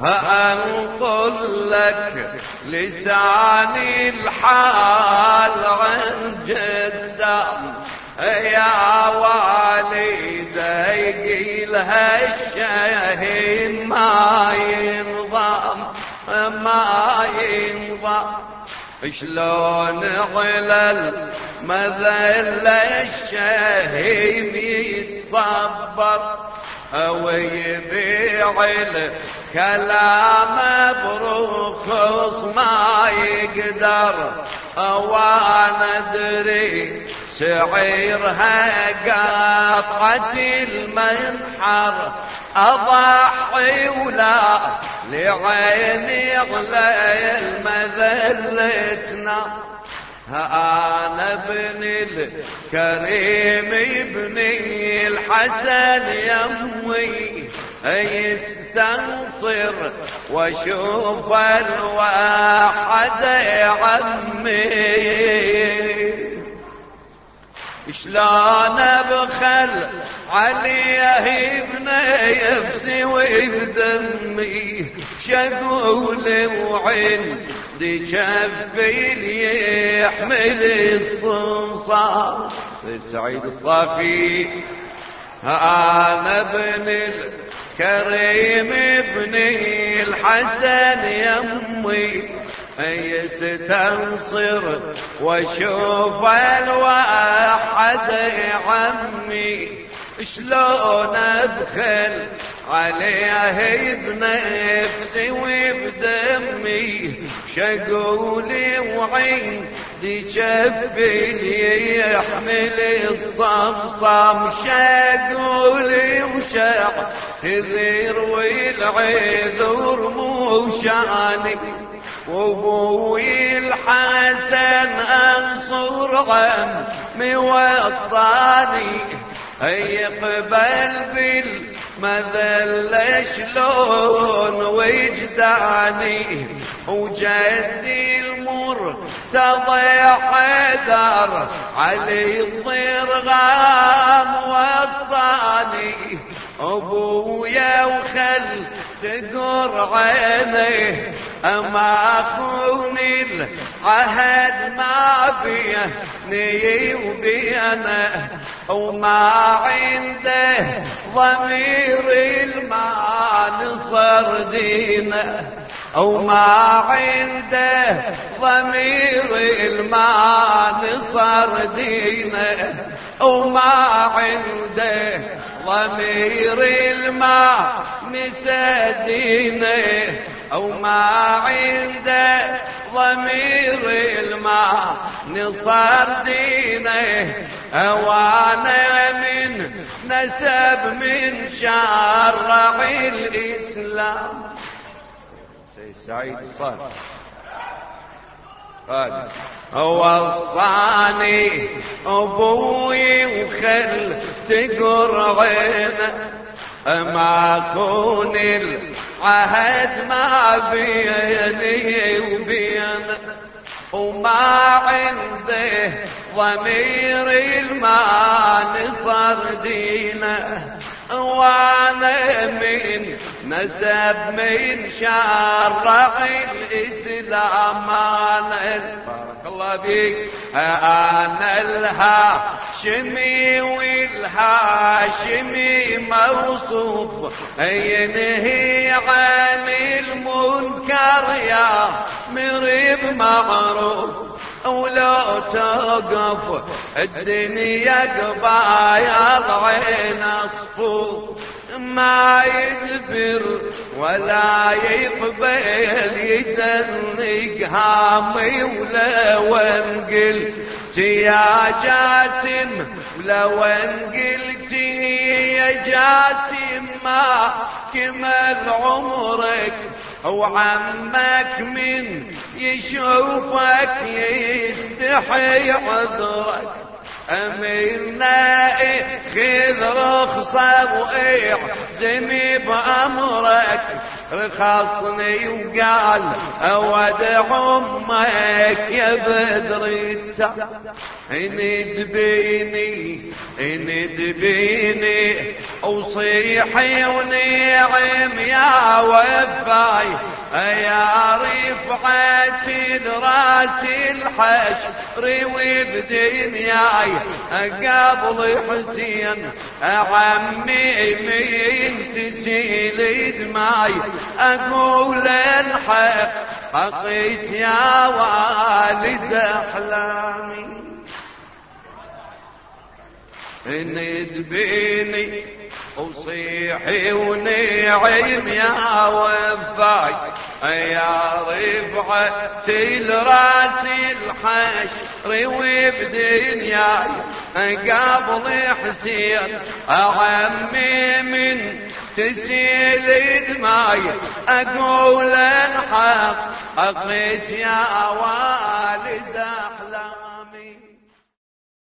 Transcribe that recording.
هأنقل لك لساني الحال عن جسام يا والدي قيلها الشهيم ما ينظم ما ينظم شلون على المذل الشهيم يتصبر؟ ويبيع الكلام برخص ما يقدر وأنا ادري سعيرها قطعة المنحر أضحي ولا لعيني غلي المذلتنا. أنا ابن الكريم ابن الحسن يموي. يستنصر وشوف الواحد يا عمي. شلون ابخل عليه ابن يفسي وبدمي شقول وعندي كفي يحمل الصمصار. سعيد الصافي. أنا ابن الكريم ابن الحسن يمي. يستنصر واشوف الواحد عمي. شلون ابخل عليه بنفسي وبدمي شقولي وعندي جبلي يحمل الصمصم. شقولي وشع تذير والعذر مو شاني وأبوي الحسن أنصر عن موصاني يقبل بالمذلة شلون وجداني؟ وجدي المر تضيع حذر علي الضرغام وصاني أبويا وخل تقر عينيه أما أخون العهد ما فيه ني وبينا وما عنده ضمير المال صار دينه وما عنده ضمير المال صار دينه وما عنده ضمير الماء نسى دينه. أو ما عنده ضمير الماء نصر دينه أوانا من نسب من شرع الإسلام. سيد سعيد صار قال وصاني أبوي وخل تقر عينه ما كون العهد ما بيني وبينه وما عنده ضمير المان صار دينه. وأنا من نسب من شرع الإسلام. بك. أنا الهاشمي والهاشمي موصوف. ينهي عن المنكر يا مريب معروف. ولو توقف الدنيا قبايض عين أصفو. ما يدبر ولا يقبل يدنق هامي ولا وانقل يا جاسم ولو انقلت يا جاسم ما كمل عمرك وعمك من يشوفك يستحي عذرك. أميرنا خذ رخصة واحزمي بأمرك رخصني وقال اودع أمك يا بدريتا ان تبيني ان تبيني وصيحي ونعم يا وفاي يا رفعة الراس الحشر وبدنياي قبل حسين عمي من تسيل دماي. أقول الحق حقيت يا والد أحلامي. ندبيني وصيحي ونعيم يا وفاي. يا رفعة الراس الحشر وبدنياي قبل حسين. عمي من تسيل دماي. أقول الحق حقيت يا والد